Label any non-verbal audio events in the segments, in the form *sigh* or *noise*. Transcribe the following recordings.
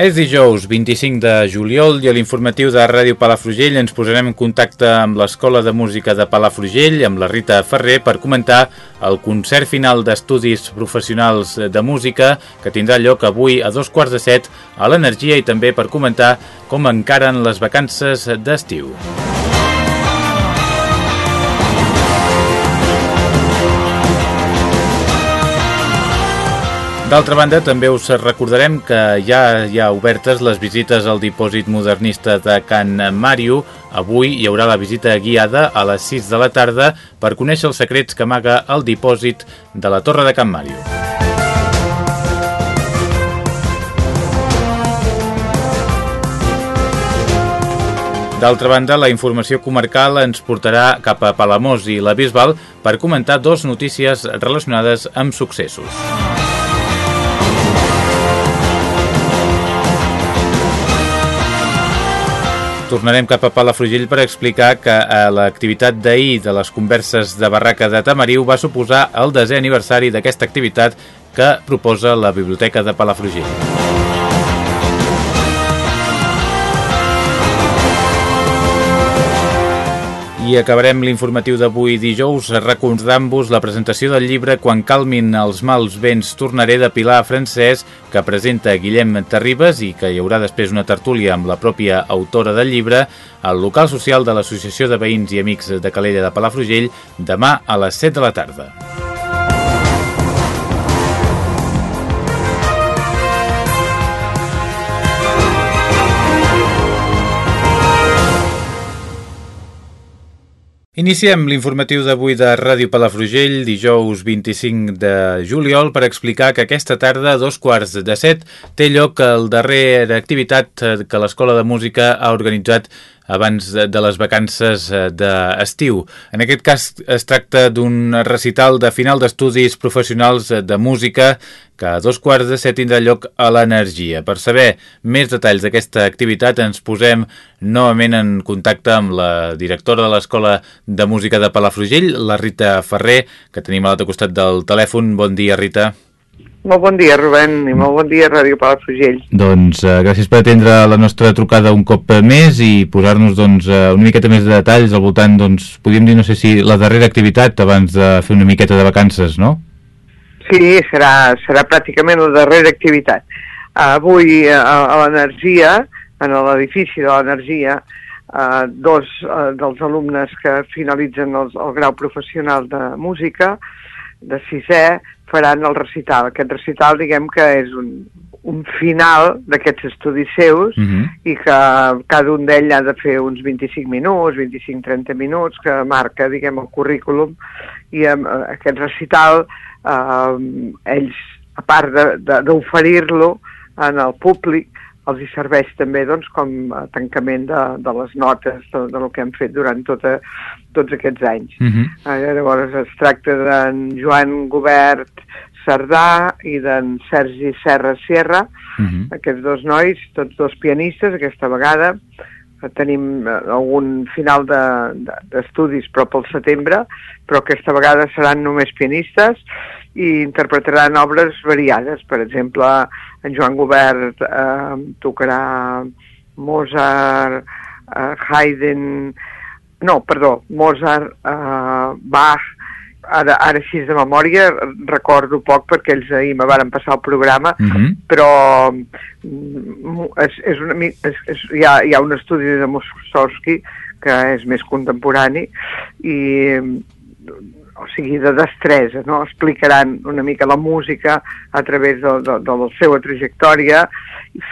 És dijous 25 de juliol i a l'informatiu de Ràdio Palafrugell ens posarem en contacte amb l'Escola de Música de Palafrugell, amb la Rita Ferrer, per comentar el concert final d'estudis professionals de música que tindrà lloc avui a dos quarts de set a l'Energia i també per comentar com encaren les vacances d'estiu. D'altra banda, també us recordarem que ja hi ha obertes les visites al dipòsit modernista de Can Màrio. Avui hi haurà la visita guiada a les 6 de la tarda per conèixer els secrets que amaga el dipòsit de la Torre de Can Màrio. D'altra banda, la informació comarcal ens portarà cap a Palamós i la Bisbal per comentar dos notícies relacionades amb successos. Tornarem cap a Palafrugell per explicar que eh, l'activitat d'ahir de les converses de barraca de Tamariu va suposar el desè aniversari d'aquesta activitat que proposa la Biblioteca de Palafrugell. I acabarem l'informatiu d'avui dijous recordant-vos la presentació del llibre Quan calmin els mals vents tornaré de Pilar Francès que presenta Guillem Terribas i que hi haurà després una tertúlia amb la pròpia autora del llibre al local social de l'Associació de Veïns i Amics de Calella de Palafrugell demà a les 7 de la tarda. Iniciem l'informatiu d'avui de Ràdio Palafrugell, dijous 25 de juliol, per explicar que aquesta tarda, a dos quarts de set, té lloc el darrer activitat que l'Escola de Música ha organitzat abans de, les vacances eh, d'estiu. En aquest cas es tracta d'un recital de final d'estudis professionals eh, de música que a dos quarts de set tindrà lloc a l'Energia. Per saber més detalls d'aquesta activitat ens posem novament en contacte amb la directora de l'Escola de Música de Palafrugell, la Rita Ferrer, que tenim a l'altre costat del telèfon. Bon dia, Rita. Molt bon dia, Rubén, i molt bon dia, Ràdio Palafrugell. Doncs uh, gràcies per atendre la nostra trucada un cop més i posar-nos doncs, uh, una miqueta més de detalls al voltant, doncs, podríem dir, no sé si la darrera activitat abans de fer una miqueta de vacances, no? Sí, serà, serà pràcticament la darrera activitat. Uh, avui uh, a l'Energia, en l'edifici de l'Energia, uh, dos uh, dels alumnes que finalitzen el, el grau professional de música, de sisè, faran el recital. Aquest recital, diguem que és un, un final d'aquests estudis seus uh -huh. i que cada un d'ells ha de fer uns 25 minuts, 25-30 minuts, que marca, diguem, el currículum, i amb eh, aquest recital eh, ells, a part d'oferir-lo en el públic, els hi serveix també doncs, com a tancament de, de les notes de, de lo que hem fet durant tota, tots aquests anys. Uh -huh. eh, llavors es tracta d'en Joan Gobert Cerdà i d'en Sergi Serra Sierra, uh -huh. aquests dos nois, tots dos pianistes, aquesta vegada tenim eh, algun final d'estudis de, de, però pel setembre, però aquesta vegada seran només pianistes i interpretaran obres variades. Per exemple, en Joan Gobert eh, tocarà Mozart, eh, Haydn, no, perdó, Mozart, eh, Bach, ara, ara així de memòria recordo poc perquè ells ahir me varen passar el programa, uh mhm. -huh. però mm, és, és una, és, és, hi, ha, hi ha un estudi de Mussorgsky que és més contemporani i o sigui, de destresa, no? Explicaran una mica la música a través de, de, de la seva trajectòria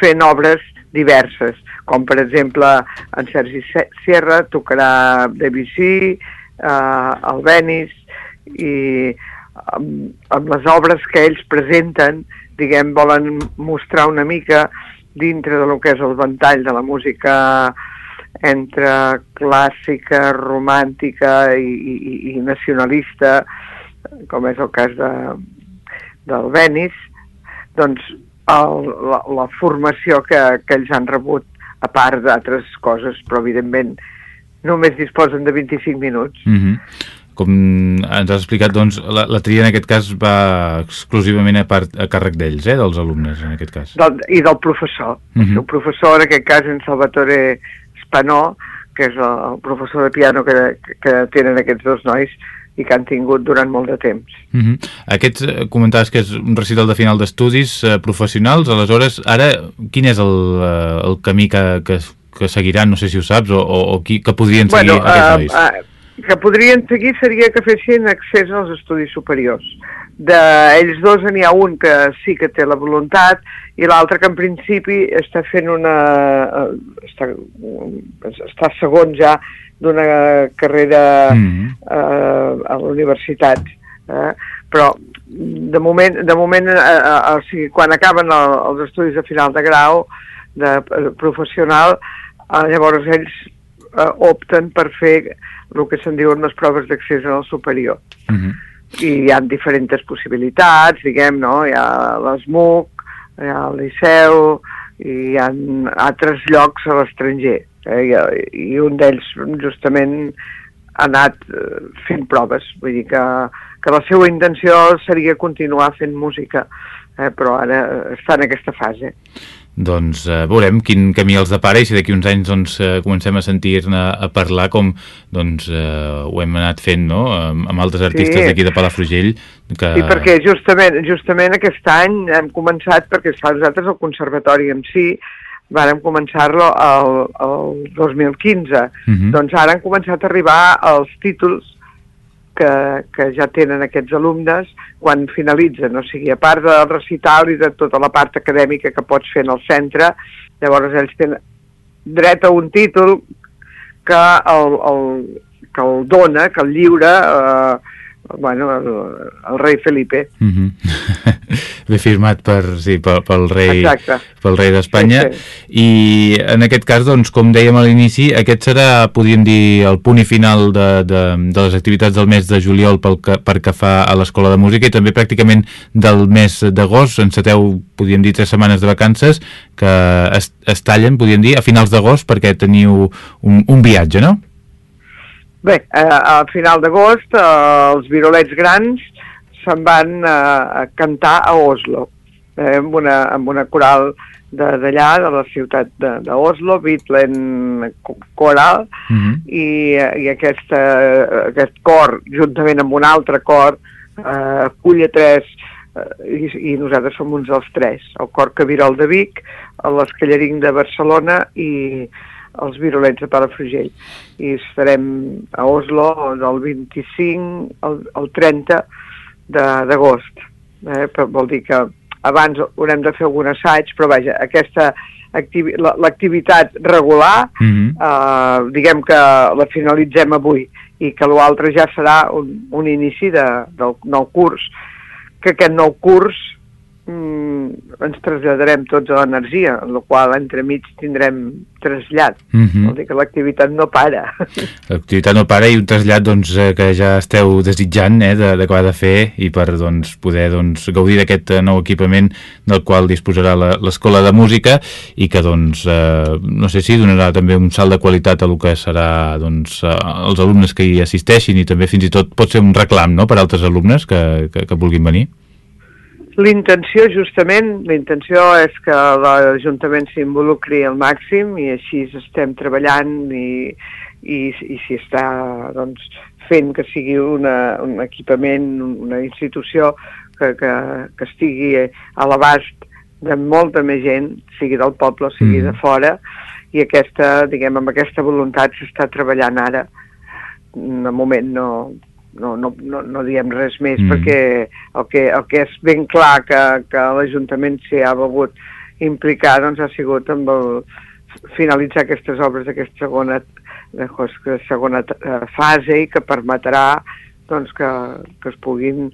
fent obres diverses. com per exemple en Sergi Sierra tocarà Debussy, eh, el Venice, i amb, amb les obres que ells presenten, diguem, volen mostrar una mica dintre de lo que és el ventall de la música entre clàssica, romàntica i, i, i nacionalista, com és el cas de, del Venice, doncs el, la, la formació que, que ells han rebut, a part d'altres coses, però evidentment només disposen de 25 minuts. Mm -hmm com ens has explicat, doncs, la, la tria en aquest cas va exclusivament a, part, a càrrec d'ells, eh, dels alumnes, en aquest cas. Del, I del professor. Uh -huh. El professor, en aquest cas, en Salvatore Spanó, que és el, professor de piano que, que tenen aquests dos nois i que han tingut durant molt de temps. Uh -huh. Aquests, eh, comentaves que és un recital de final d'estudis eh, professionals, aleshores, ara, quin és el, eh, el camí que, que, que seguiran, no sé si ho saps, o, o, o qui, que podrien seguir bueno, aquests nois? Uh, uh, que podrien seguir seria que fessin accés als estudis superiors. D'ells dos n'hi ha un que sí que té la voluntat i l'altre que en principi està fent una... Eh, està, està segon ja d'una carrera mm -hmm. eh, a la universitat. Eh? Però de moment, de moment eh, eh, o sigui, quan acaben el, els estudis de final de grau de, de professional, eh, llavors ells eh, opten per fer el que se'n diuen les proves d'accés al superior. Uh mhm. -huh. I hi ha diferents possibilitats, diguem, no? Hi ha l'ESMUC, hi ha el Liceu, i hi ha altres llocs a l'estranger. Eh? I, I un d'ells, justament, ha anat eh, fent proves. Vull dir que, que la seva intenció seria continuar fent música, eh? però ara està en aquesta fase doncs eh, veurem quin camí els depara i si d'aquí uns anys doncs, eh, comencem a sentir-ne a parlar com doncs, eh, ho hem anat fent no? amb, amb altres artistes sí. d'aquí de Palafrugell que... Sí, perquè justament, justament aquest any hem començat, perquè esclar, nosaltres el conservatori en si vàrem començar-lo el, el 2015, uh -huh. doncs ara han començat a arribar els títols que, que ja tenen aquests alumnes quan finalitzen, o sigui, a part del recital i de tota la part acadèmica que pots fer en el centre, llavors ells tenen dret a un títol que el, el, que el dona, que el lliura eh, bueno, el, el rei Felipe. Mm -hmm. Bé firmat per, sí, pel, pel rei, Exacte. pel rei d'Espanya. Sí, sí. I en aquest cas, doncs, com dèiem a l'inici, aquest serà, podríem dir, el punt i final de, de, de les activitats del mes de juliol pel que, per que fa a l'Escola de Música i també pràcticament del mes d'agost. Enceteu, podríem dir, tres setmanes de vacances que es, es tallen, podríem dir, a finals d'agost perquè teniu un, un viatge, no? Bé, eh, al final d'agost eh, els virolets grans se'n van eh, a cantar a Oslo, eh, amb, una, amb una coral d'allà, de, de la ciutat d'Oslo, Bitlen Coral, mhm. -huh. i, i aquesta, aquest cor, juntament amb un altre cor, eh, culla tres, eh, i, i nosaltres som uns dels tres, el cor Cabirol de Vic, l'Escallarín de Barcelona i els virulets de Palafrugell i estarem a Oslo del 25 al, al 30 d'agost. Eh? Vol dir que abans haurem de fer algun assaig, però vaja, aquesta l'activitat regular, mm -hmm. eh, diguem que la finalitzem avui i que l'altre ja serà un, un inici de, del nou curs, que aquest nou curs mm, ens traslladarem tots a l'energia, en la qual entremig tindrem trasllat. Mm -hmm. Vol dir que l'activitat no para. *laughs* L'activitat no para i un trasllat doncs, eh, que ja esteu desitjant eh, de, de de fer i per doncs, poder doncs, gaudir d'aquest eh, nou equipament del qual disposarà l'Escola de Música i que doncs, eh, no sé si donarà també un salt de qualitat a el que serà doncs, eh, els alumnes que hi assisteixin i també fins i tot pot ser un reclam no?, per altres alumnes que, que, que vulguin venir. L'intenció, justament, l'intenció és que l'Ajuntament s'involucri al màxim i així estem treballant i, i, i si està doncs, fent que sigui una, un equipament, una institució que, que, que estigui a l'abast de molta més gent, sigui del poble, sigui mm. de fora, i aquesta, diguem, amb aquesta voluntat s'està treballant ara. De moment no, no, no, no, no diem res més mm. perquè el que, el que és ben clar que, que l'Ajuntament s'hi ha volgut implicar doncs ha sigut amb el, finalitzar aquestes obres d'aquesta segona, segona fase i que permetrà doncs, que, que es puguin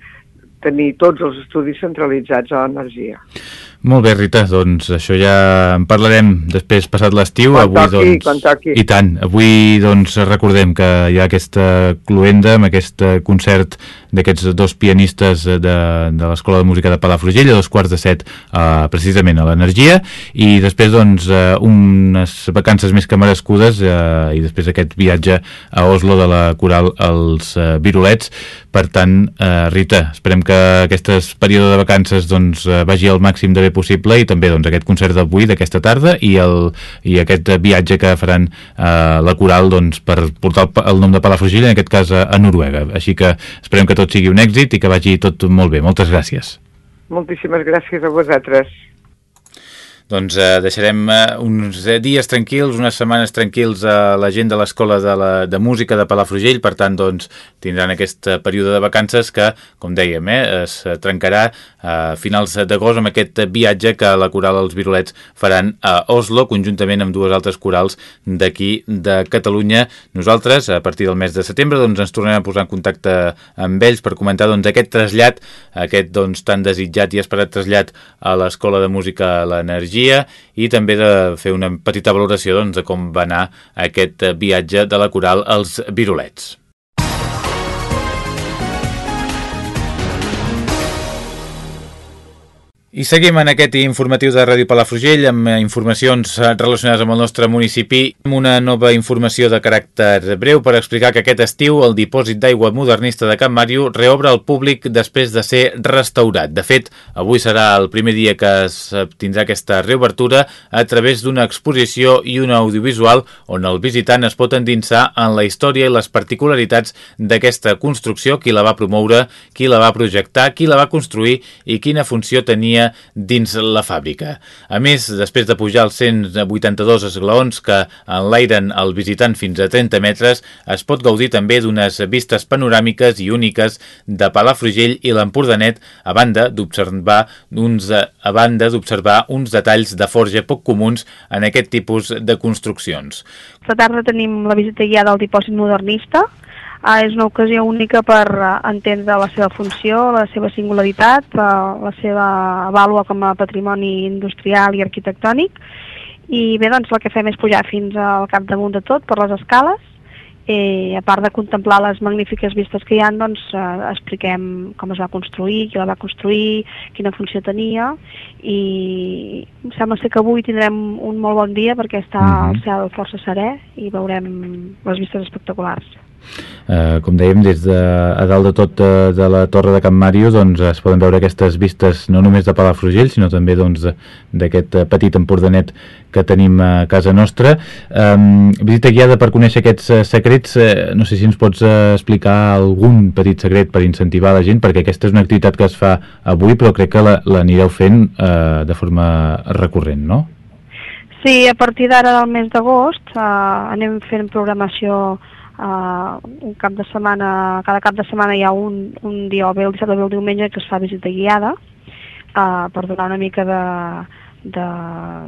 tenir tots els estudis centralitzats a l'energia. Molt bé, Rita, doncs això ja en parlarem després passat l'estiu. Avui, toqui, doncs, toqui. I tant, avui doncs recordem que hi ha aquesta cluenda amb aquest concert d'aquests dos pianistes de, de l'Escola de Música de Palafrugell a dos quarts de set uh, precisament a l'Energia i després doncs uh, unes vacances més que merescudes uh, i després aquest viatge a Oslo de la Coral als uh, Virolets per tant, uh, Rita, esperem que aquest període de vacances doncs, uh, vagi al màxim de bé possible i també doncs, aquest concert d'avui, d'aquesta tarda i, el, i aquest viatge que faran uh, la Coral doncs, per portar el, el nom de Palafrugell, en aquest cas a, a Noruega. Així que esperem que tot sigui un èxit i que vagi tot molt bé. Moltes gràcies. Moltíssimes gràcies a vosaltres doncs eh, deixarem eh, uns eh, dies tranquils, unes setmanes tranquils a la gent de l'Escola de, la, de Música de Palafrugell, per tant doncs, tindran aquest eh, període de vacances que, com dèiem, eh, es trencarà a finals d'agost amb aquest viatge que la coral Els Virolets faran a Oslo, conjuntament amb dues altres corals d'aquí de Catalunya. Nosaltres, a partir del mes de setembre, doncs, ens tornem a posar en contacte amb ells per comentar doncs, aquest trasllat, aquest doncs, tan desitjat i esperat trasllat a l'Escola de Música a l'Energia energia i també de fer una petita valoració doncs, de com va anar aquest viatge de la coral als Virolets. I seguim en aquest informatiu de Ràdio Palafrugell amb informacions relacionades amb el nostre municipi. Una nova informació de caràcter breu per explicar que aquest estiu el dipòsit d'aigua modernista de Can Màrio reobre al públic després de ser restaurat. De fet, avui serà el primer dia que es tindrà aquesta reobertura a través d'una exposició i un audiovisual on el visitant es pot endinsar en la història i les particularitats d'aquesta construcció, qui la va promoure, qui la va projectar, qui la va construir i quina funció tenia dins la fàbrica. A més, després de pujar els 182 esglaons que enlairen el visitant fins a 30 metres, es pot gaudir també d'unes vistes panoràmiques i úniques de Palafrugell i l'Empordanet, a banda d'observar uns, a banda d'observar uns detalls de forja poc comuns en aquest tipus de construccions. Aquesta tarda tenim la visita guiada al dipòsit modernista, Uh, és una ocasió única per uh, entendre la seva funció, la seva singularitat, uh, la seva vàlua com a patrimoni industrial i arquitectònic. I bé, doncs el que fem és pujar fins al capdamunt de tot, per les escales, i a part de contemplar les magnífiques vistes que hi ha, doncs eh, expliquem com es va construir, qui la va construir, quina funció tenia i sembla ser que avui tindrem un molt bon dia perquè està uh -huh. el cel força serè i veurem les vistes espectaculars. Eh, com dèiem, des de a dalt de tot de, de la Torre de Can Màrio doncs, es poden veure aquestes vistes no només de Palafrugell, sinó també doncs, d'aquest doncs, petit empordanet que tenim a casa nostra. Eh, visita guiada per conèixer aquests eh, secrets, eh, no sé si ens pots explicar algun petit secret per incentivar la gent, perquè aquesta és una activitat que es fa avui, però crec que l'anireu fent eh, de forma recurrent, no? Sí, a partir d'ara del mes d'agost eh, anem fent programació Uh, un cap de setmana, cada cap de setmana hi ha un, un dia, o bé el dissabte o bé el diumenge, que es fa visita guiada uh, per donar una mica de, de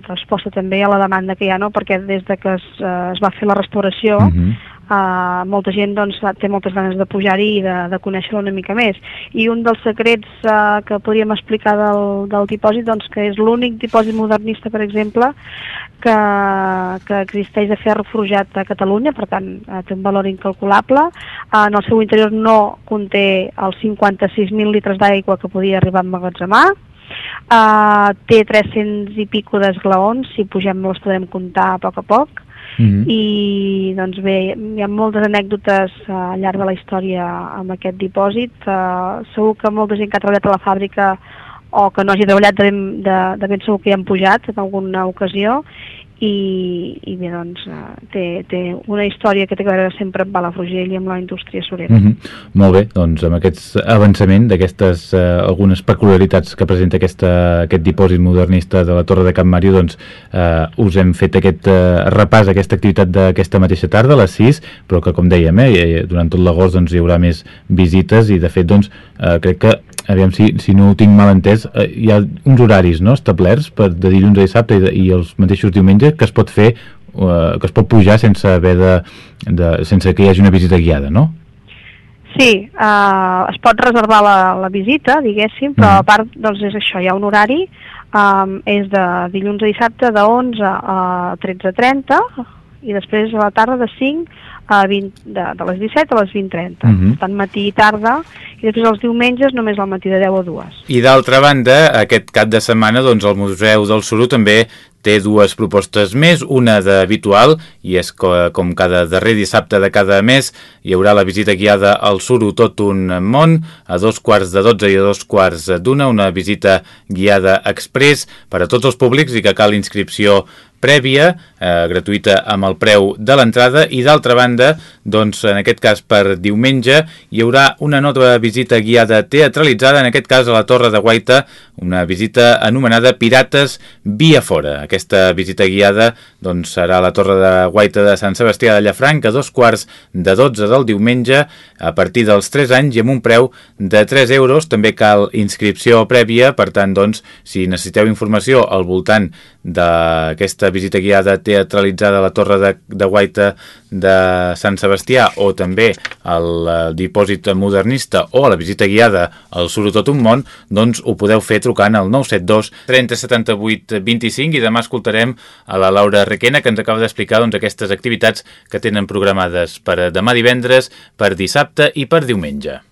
resposta també a la demanda que hi ha, no? perquè des de que es, uh, es va fer la restauració uh -huh Uh, molta gent doncs, té moltes ganes de pujar-hi i de, de conèixer-lo una mica més. I un dels secrets uh, que podríem explicar del, del dipòsit, doncs, que és l'únic dipòsit modernista, per exemple, que, que existeix de ferro forjat a Catalunya, per tant, uh, té un valor incalculable. Uh, en el seu interior no conté els 56.000 litres d'aigua que podia arribar a emmagatzemar, uh, té 300 i pico d'esglaons, si pugem els podem comptar a poc a poc, Mm -hmm. i doncs bé, hi ha moltes anècdotes al llarg de la història amb aquest dipòsit uh, segur que molta gent que ha treballat a la fàbrica o que no hagi treballat de ben, de, de ben segur que hi han pujat en alguna ocasió i, i bé, doncs, eh, té, té una història que té a veure sempre amb Palafrugell i amb la indústria surera. Mm -hmm. Molt bé, doncs amb aquest avançament d'aquestes eh, algunes peculiaritats que presenta aquesta, aquest dipòsit modernista de la Torre de Can Màrio, doncs eh, us hem fet aquest eh, repàs, aquesta activitat d'aquesta mateixa tarda, a les 6, però que com dèiem, eh, durant tot l'agost doncs, hi haurà més visites i de fet doncs, eh, crec que aviam si, si no ho tinc mal entès, eh, hi ha uns horaris no, establerts per de dilluns a dissabte i, de, i els mateixos diumenges que es pot fer, eh, que es pot pujar sense haver de, de, sense que hi hagi una visita guiada, no? Sí, eh, es pot reservar la, la visita, diguéssim, però mm. a part doncs és això, hi ha un horari, um, és de dilluns a dissabte de 11 a 13.30 i després a la tarda de 5 a 20, de, de les 17 a les 20.30. Mm -hmm. Per tant, matí i tarda, i després els diumenges només al matí de 10 a 2. I d'altra banda, aquest cap de setmana, doncs, el Museu del Suro també té dues propostes més, una d'habitual, i és que, com cada darrer dissabte de cada mes, hi haurà la visita guiada al Suro tot un món, a dos quarts de 12 i a dos quarts d'una, una visita guiada express per a tots els públics i que cal inscripció prèvia, eh, gratuïta amb el preu de l'entrada i d'altra banda, doncs en aquest cas per diumenge, hi haurà una nova visita guiada teatralitzada, en aquest cas a la Torre de Guaita, una visita anomenada Pirates Via Fora. Aquesta visita guiada doncs, serà la Torre de Guaita de Sant Sebastià de Llafranc a dos quarts de 12 del diumenge a partir dels 3 anys i amb un preu de 3 euros. També cal inscripció prèvia, per tant, doncs, si necessiteu informació al voltant d'aquesta visita guiada teatralitzada a la Torre de, de Guaita de Sant Sebastià o també al dipòsit modernista o a la visita guiada al Suro tot un món, doncs ho podeu fer trucant al 972 30 78 25 i demà escoltarem a la Laura Requena que ens acaba d'explicar doncs, aquestes activitats que tenen programades per demà divendres, per dissabte i per diumenge.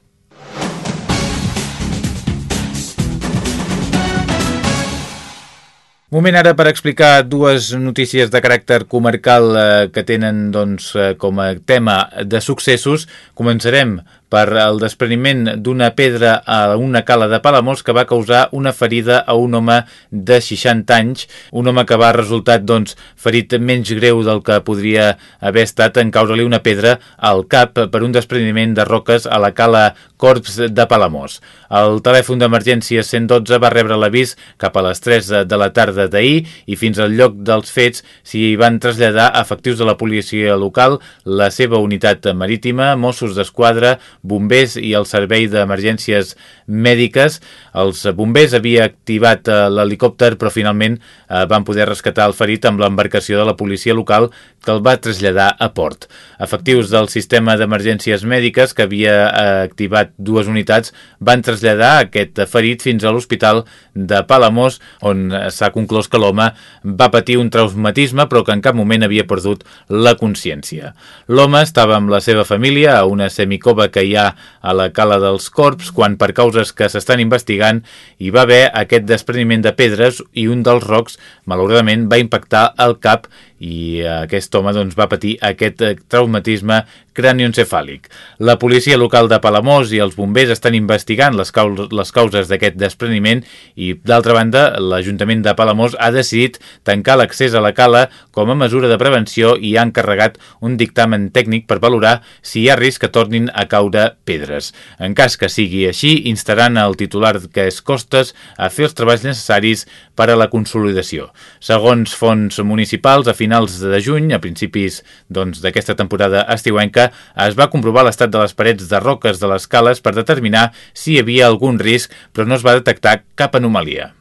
Moment ara per explicar dues notícies de caràcter comarcal eh, que tenen doncs, eh, com a tema de successos. Començarem per el despreniment d'una pedra a una cala de Palamós que va causar una ferida a un home de 60 anys, un home que va resultar doncs, ferit menys greu del que podria haver estat en causa-li una pedra al cap per un despreniment de roques a la cala Corps de Palamós. El telèfon d'emergència 112 va rebre l'avís cap a les 3 de la tarda d'ahir i fins al lloc dels fets s'hi van traslladar efectius de la policia local, la seva unitat marítima, Mossos d'Esquadra, bombers i el servei d'emergències mèdiques. Els bombers havia activat eh, l'helicòpter però finalment eh, van poder rescatar el ferit amb l'embarcació de la policia local que el va traslladar a port. Efectius del sistema d'emergències mèdiques que havia eh, activat dues unitats van traslladar aquest ferit fins a l'hospital de Palamós on s'ha conclòs que l'home va patir un traumatisme però que en cap moment havia perdut la consciència. L'home estava amb la seva família a una semicova que hi ha a la cala dels Corps quan per causes que s'estan investigant hi va haver aquest despreniment de pedres i un dels rocs malauradament va impactar el cap i aquest home doncs, va patir aquest eh, traumatisme cranioencefàlic. La policia local de Palamós i els bombers estan investigant les, causes, les causes d'aquest despreniment i, d'altra banda, l'Ajuntament de Palamós ha decidit tancar l'accés a la cala com a mesura de prevenció i ha encarregat un dictamen tècnic per valorar si hi ha risc que tornin a caure pedres. En cas que sigui així, instaran el titular que és Costes a fer els treballs necessaris per a la consolidació. Segons fons municipals, a finals de juny, a principis doncs, d'aquesta doncs, temporada estiuenca, es va comprovar l'estat de les parets de roques de les cales per determinar si hi havia algun risc, però no es va detectar cap anomalia.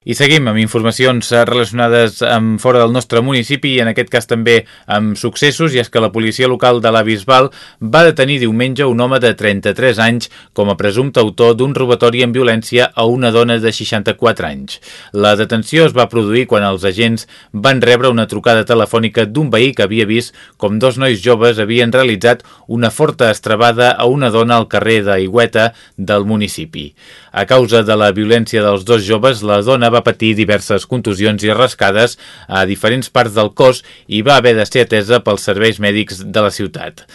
I seguim amb informacions eh, relacionades amb fora del nostre municipi i en aquest cas també amb successos, i és que la policia local de la Bisbal va detenir diumenge un home de 33 anys com a presumpte autor d'un robatori amb violència a una dona de 64 anys. La detenció es va produir quan els agents van rebre una trucada telefònica d'un veí que havia vist com dos nois joves havien realitzat una forta estrabada a una dona al carrer d'Aigüeta del municipi. A causa de la violència dels dos joves, la dona va patir diverses contusions i rascades a diferents parts del cos i va haver de ser atesa pels serveis mèdics de la ciutat.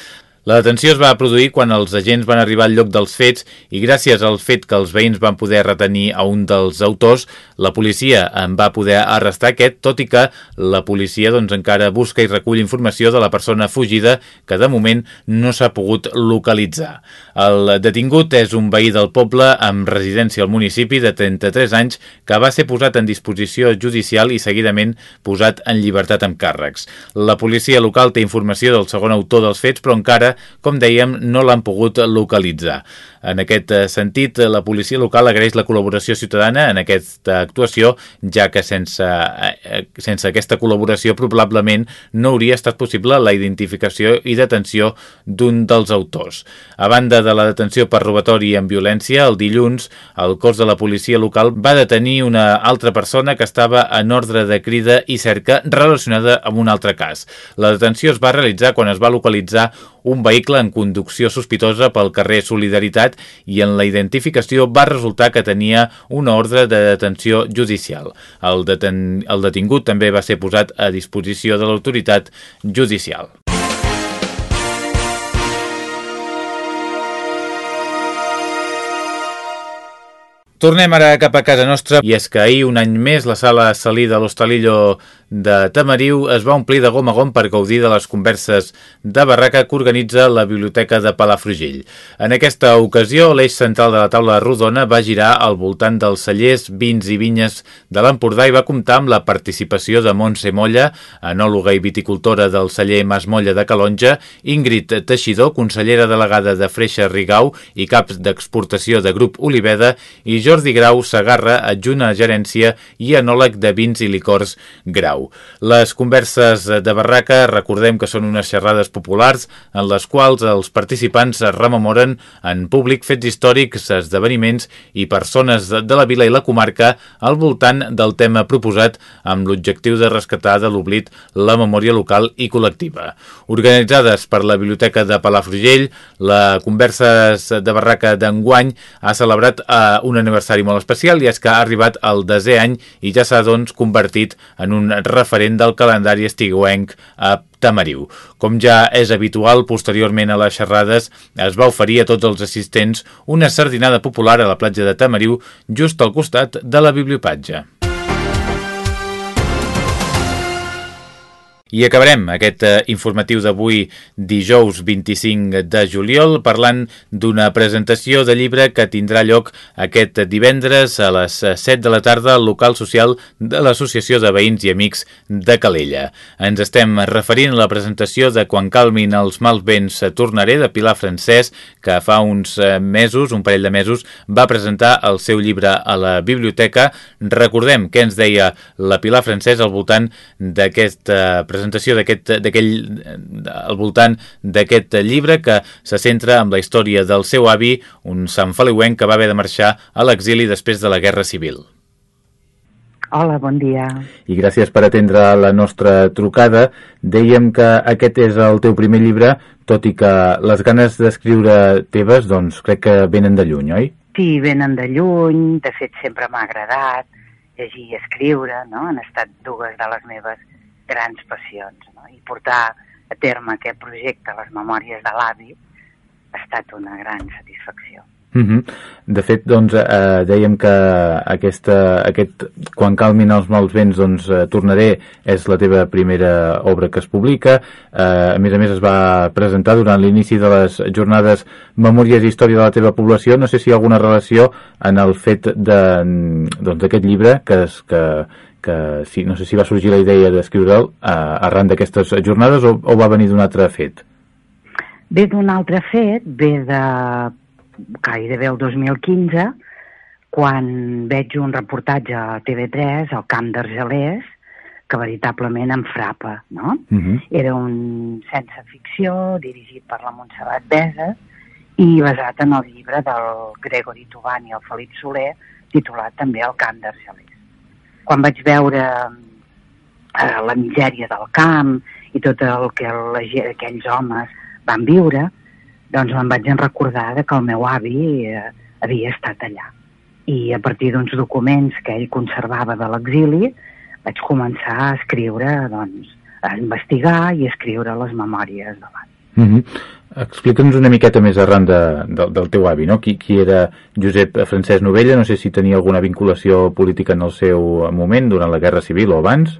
La detenció es va produir quan els agents van arribar al lloc dels fets i gràcies al fet que els veïns van poder retenir a un dels autors, la policia en va poder arrestar aquest, tot i que la policia doncs, encara busca i recull informació de la persona fugida que de moment no s'ha pogut localitzar. El detingut és un veí del poble amb residència al municipi de 33 anys que va ser posat en disposició judicial i seguidament posat en llibertat amb càrrecs. La policia local té informació del segon autor dels fets, però encara com dèiem, no l'han pogut localitzar. En aquest eh, sentit, la policia local agraeix la col·laboració ciutadana en aquesta actuació, ja que sense, eh, sense aquesta col·laboració probablement no hauria estat possible la identificació i detenció d'un dels autors. A banda de la detenció per robatori amb violència, el dilluns el cos de la policia local va detenir una altra persona que estava en ordre de crida i cerca relacionada amb un altre cas. La detenció es va realitzar quan es va localitzar un vehicle en conducció sospitosa pel carrer Solidaritat i en la identificació va resultar que tenia una ordre de detenció judicial. El, deten el detingut també va ser posat a disposició de l'autoritat judicial. Tornem ara cap a casa nostra i és que ahir un any més la sala Salí de l'Hostalillo de Tamariu es va omplir de gom a gom per gaudir de les converses de barraca que organitza la Biblioteca de Palafrugell. En aquesta ocasió, l'eix central de la taula rodona va girar al voltant dels cellers, vins i vinyes de l'Empordà i va comptar amb la participació de Montse Molla, enòloga i viticultora del celler Mas Molla de Calonja, Ingrid Teixidor, consellera delegada de Freixa Rigau i caps d'exportació de Grup Oliveda, i Jordi Grau Sagarra, adjunt a gerència i enòleg de vins i licors Grau. Grau. Les converses de barraca, recordem que són unes xerrades populars en les quals els participants es rememoren en públic fets històrics, esdeveniments i persones de la vila i la comarca al voltant del tema proposat amb l'objectiu de rescatar de l'oblit la memòria local i col·lectiva. Organitzades per la Biblioteca de Palafrugell, la Converses de Barraca d'enguany ha celebrat uh, un aniversari molt especial i és que ha arribat al desè any i ja s'ha doncs convertit en un referent del calendari estiguenc a Tamariu. Com ja és habitual, posteriorment a les xerrades es va oferir a tots els assistents una sardinada popular a la platja de Tamariu just al costat de la bibliopatja. I acabarem aquest eh, informatiu d'avui dijous 25 de juliol parlant d'una presentació de llibre que tindrà lloc aquest divendres a les 7 de la tarda al local social de l'Associació de Veïns i Amics de Calella. Ens estem referint a la presentació de Quan calmin els mals vents tornaré de Pilar Francesc que fa uns eh, mesos, un parell de mesos, va presentar el seu llibre a la biblioteca. Recordem què ens deia la Pilar Francesc al voltant d'aquesta presentació presentació d'aquell al voltant d'aquest llibre que se centra en la història del seu avi, un Sant Feliuenc que va haver de marxar a l'exili després de la Guerra Civil. Hola, bon dia. I gràcies per atendre la nostra trucada. Dèiem que aquest és el teu primer llibre, tot i que les ganes d'escriure teves, doncs crec que venen de lluny, oi? Sí, venen de lluny, de fet sempre m'ha agradat llegir i escriure, no? Han estat dues de les meves grans passions. No? I portar a terme aquest projecte, les memòries de l'avi, ha estat una gran satisfacció. Mm -hmm. De fet, doncs, eh, dèiem que aquesta, aquest Quan calmin els mals vents, doncs, eh, tornaré, és la teva primera obra que es publica. Eh, a més a més, es va presentar durant l'inici de les jornades Memòries i Història de la teva població. No sé si hi ha alguna relació en el fet doncs, d'aquest doncs, llibre que, es, que, que sí, no sé si va sorgir la idea d'escriure'l eh, arran d'aquestes jornades o, o va venir d'un altre fet? Ve d'un altre fet, ve de gairebé el 2015, quan veig un reportatge a TV3 al Camp d'Argelers, que veritablement em frapa, no? Uh mhm. -huh. Era un sense ficció, dirigit per la Montserrat Beses, i basat en el llibre del Gregory Tubani i el Felip Soler, titulat també El Camp d'Argelers quan vaig veure eh, la misèria del camp i tot el que la, aquells homes van viure, doncs me'n vaig recordar que el meu avi eh, havia estat allà. I a partir d'uns documents que ell conservava de l'exili, vaig començar a escriure, doncs, a investigar i a escriure les memòries de l'avi. Mm -hmm. Explica'ns una miqueta més arran de, de, del teu avi, no? Qui, qui era Josep Francesc Novella? No sé si tenia alguna vinculació política en el seu moment, durant la Guerra Civil o abans.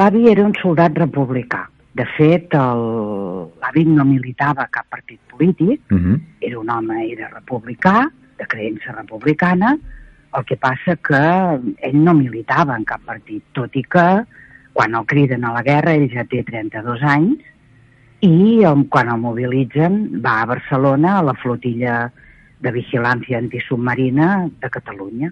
L'avi era un soldat republicà. De fet, l'avi no militava cap partit polític, uh -huh. era un home, era republicà, de creença republicana, el que passa que ell no militava en cap partit, tot i que quan el criden a la guerra ell ja té 32 anys i quan el mobilitzen va a Barcelona a la flotilla de vigilància antisubmarina de Catalunya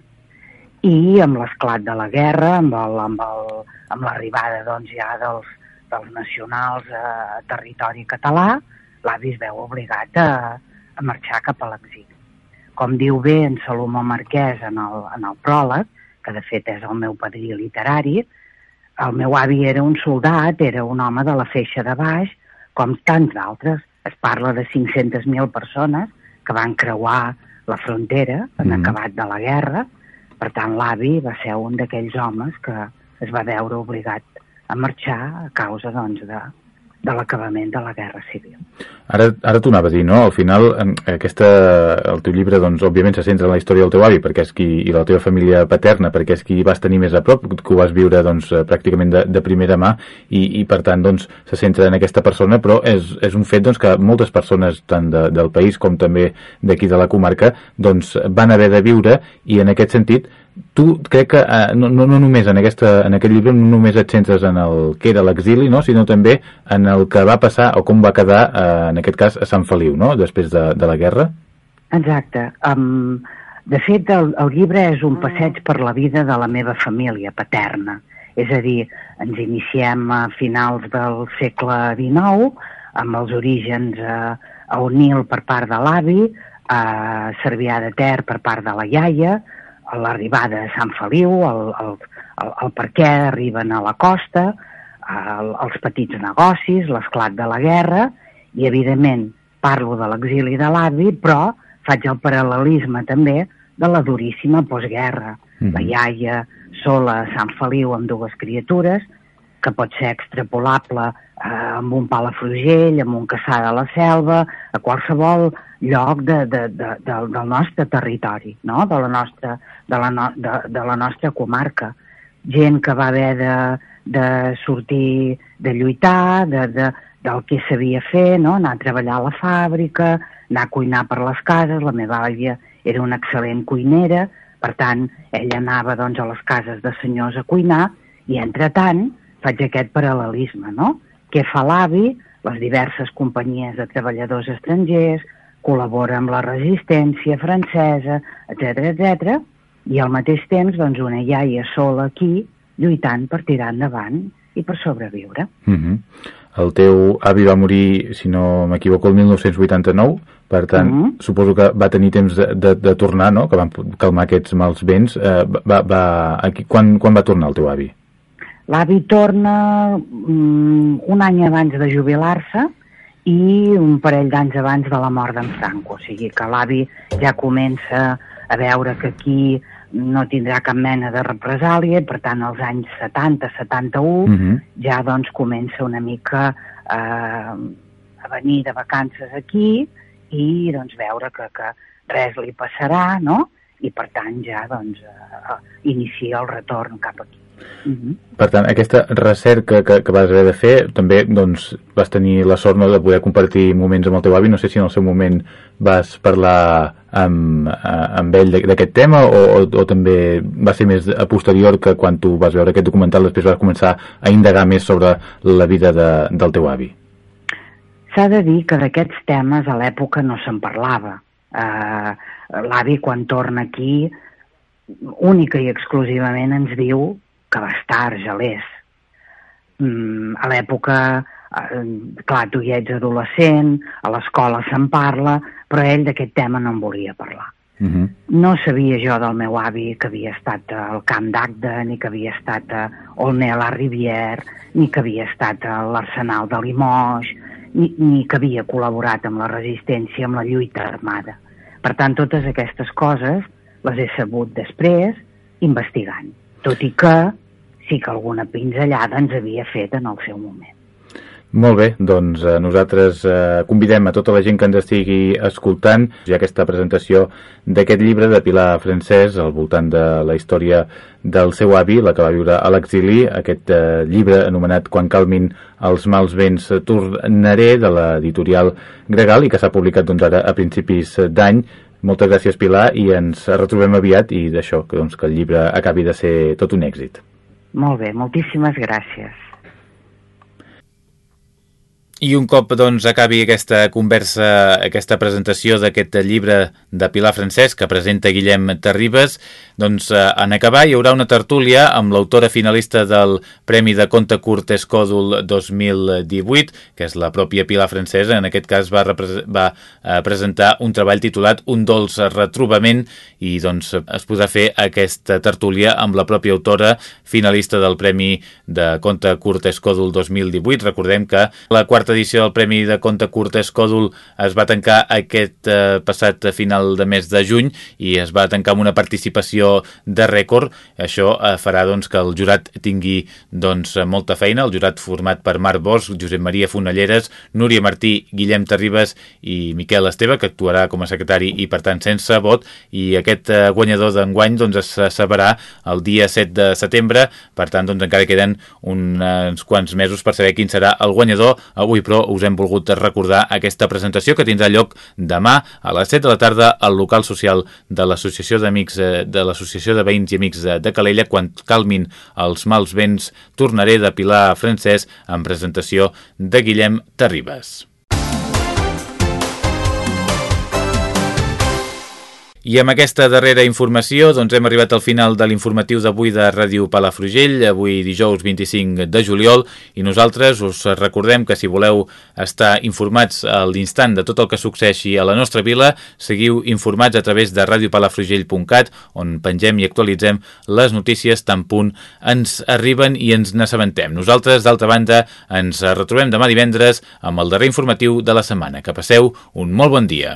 i amb l'esclat de la guerra, amb l'arribada doncs, ja dels, dels nacionals a territori català, l'avi es veu obligat a, a marxar cap a l'exili. Com diu bé en Salomó Marquès en el, en el pròleg, que de fet és el meu padrí literari, el meu avi era un soldat, era un home de la feixa de baix, com tants d'altres. Es parla de 500.000 persones que van creuar la frontera en mm. acabat de la guerra. Per tant, l'avi va ser un d'aquells homes que es va veure obligat a marxar a causa doncs, de, de l'acabament de la Guerra Civil. Ara, ara t'ho anava a dir, no? Al final, aquesta, el teu llibre, doncs, òbviament se centra en la història del teu avi, perquè és qui, i la teva família paterna, perquè és qui vas tenir més a prop, que ho vas viure, doncs, pràcticament de, de primera mà, i, i per tant, doncs, se centra en aquesta persona, però és, és un fet, doncs, que moltes persones, tant de, del país com també d'aquí de la comarca, doncs, van haver de viure, i en aquest sentit, tu crec que eh, no, no, no només en, aquesta, en aquest llibre no només et centres en el que era l'exili, no? sinó també en el que va passar o com va quedar, eh, en aquest cas, a Sant Feliu, no? després de, de la guerra. Exacte. Um, de fet, el, el llibre és un passeig per la vida de la meva família paterna. És a dir, ens iniciem a finals del segle XIX, amb els orígens a, a Onil per part de l'avi, a Cervià de Ter per part de la iaia, l'arribada a Sant Feliu, el, el, el, el per què arriben a la costa, el, els petits negocis, l'esclat de la guerra, i evidentment parlo de l'exili de l'avi, però faig el paral·lelisme també de la duríssima postguerra. Mm -hmm. La iaia sola a Sant Feliu amb dues criatures, que pot ser extrapolable eh, amb un palafrugell, amb un caçà de la selva, a qualsevol lloc de, de, de, de, del nostre territori, no? de, la nostra, de, la no, de, de la nostra comarca. Gent que va haver de, de sortir, de lluitar, de, de, del que sabia fer, no? anar a treballar a la fàbrica, anar a cuinar per les cases, la meva àvia era una excel·lent cuinera, per tant, ella anava doncs, a les cases de senyors a cuinar, i entretant faig aquest paral·lelisme, no? Què fa l'avi, les diverses companyies de treballadors estrangers, col·labora amb la resistència francesa, etc etc. i al mateix temps doncs, una iaia sola aquí lluitant per tirar endavant i per sobreviure. Mm -hmm. El teu avi va morir, si no m'equivoco, el 1989, per tant, mm -hmm. suposo que va tenir temps de, de, de tornar, no?, que van calmar aquests mals vents. Eh, va, va, aquí, quan, quan va tornar el teu avi? L'avi torna mm, un any abans de jubilar-se, i un parell d'anys abans de la mort d'en Franco. O sigui que l'avi ja comença a veure que aquí no tindrà cap mena de represàlia, per tant, als anys 70-71 uh -huh. ja doncs comença una mica eh, a venir de vacances aquí i doncs veure que, que res li passarà, no? I per tant ja doncs eh, inicia el retorn cap aquí. Uh -huh. Per tant, aquesta recerca que, que vas haver de fer, també doncs, vas tenir la sort no, de poder compartir moments amb el teu avi. No sé si en el seu moment vas parlar amb, amb ell d'aquest tema o, o, o també va ser més a posterior que quan tu vas veure aquest documental després vas començar a indagar més sobre la vida de, del teu avi. S'ha de dir que d'aquests temes a l'època no se'n parlava. Uh, L'avi, quan torna aquí, única i exclusivament ens diu que va estar a Argelers. Mm, a l'època, eh, clar, tu ja ets adolescent, a l'escola se'n parla, però ell d'aquest tema no en volia parlar. Uh mhm. -huh. No sabia jo del meu avi que havia estat al Camp d'Agde, ni que havia estat a Olney-la-Rivière, ni que havia estat a l'Arsenal de Limoges, ni, ni que havia col·laborat amb la resistència, amb la lluita armada. Per tant, totes aquestes coses les he sabut després investigant tot i que sí que alguna pinzellada ens havia fet en el seu moment. Molt bé, doncs eh, nosaltres eh, convidem a tota la gent que ens estigui escoltant ja aquesta presentació d'aquest llibre de Pilar Francès al voltant de la història del seu avi, la que va viure a l'exili, aquest eh, llibre anomenat Quan calmin els mals vents tornaré de l'editorial Gregal i que s'ha publicat doncs, ara a principis d'any. Moltes gràcies Pilar i ens retrobem aviat i d'això, doncs, que el llibre acabi de ser tot un èxit. Molt bé, moltíssimes gràcies. I un cop doncs, acabi aquesta conversa, aquesta presentació d'aquest llibre de Pilar Francesc que presenta Guillem Terribas, doncs eh, en acabar hi haurà una tertúlia amb l'autora finalista del Premi de Conte Curt Escòdul 2018, que és la pròpia Pilar Francesc, en aquest cas va, va eh, presentar un treball titulat Un dolç retrobament i doncs es podrà fer aquesta tertúlia amb la pròpia autora finalista del Premi de Conte Curt Escòdul 2018. Recordem que la quarta quarta edició del Premi de Conte Curt Escòdul es va tancar aquest eh, passat final de mes de juny i es va tancar amb una participació de rècord. Això eh, farà doncs, que el jurat tingui doncs, molta feina, el jurat format per Marc Bosch, Josep Maria Fonalleres, Núria Martí, Guillem Terribas i Miquel Esteve, que actuarà com a secretari i per tant sense vot, i aquest eh, guanyador d'enguany doncs, es sabrà el dia 7 de setembre, per tant doncs, encara queden uns quants mesos per saber quin serà el guanyador. Avui Avui, però, us hem volgut recordar aquesta presentació que tindrà lloc demà a les 7 de la tarda al local social de l'Associació d'Amics eh, de l'Associació de Veïns i Amics de, de Calella quan calmin els mals vents tornaré de Pilar Francès en presentació de Guillem Terribas. I amb aquesta darrera informació doncs hem arribat al final de l'informatiu d'avui de Ràdio Palafrugell, avui dijous 25 de juliol, i nosaltres us recordem que si voleu estar informats a l'instant de tot el que succeeixi a la nostra vila, seguiu informats a través de radiopalafrugell.cat, on pengem i actualitzem les notícies tan punt ens arriben i ens n'assabentem. Nosaltres, d'altra banda, ens retrobem demà divendres amb el darrer informatiu de la setmana. Que passeu un molt bon dia.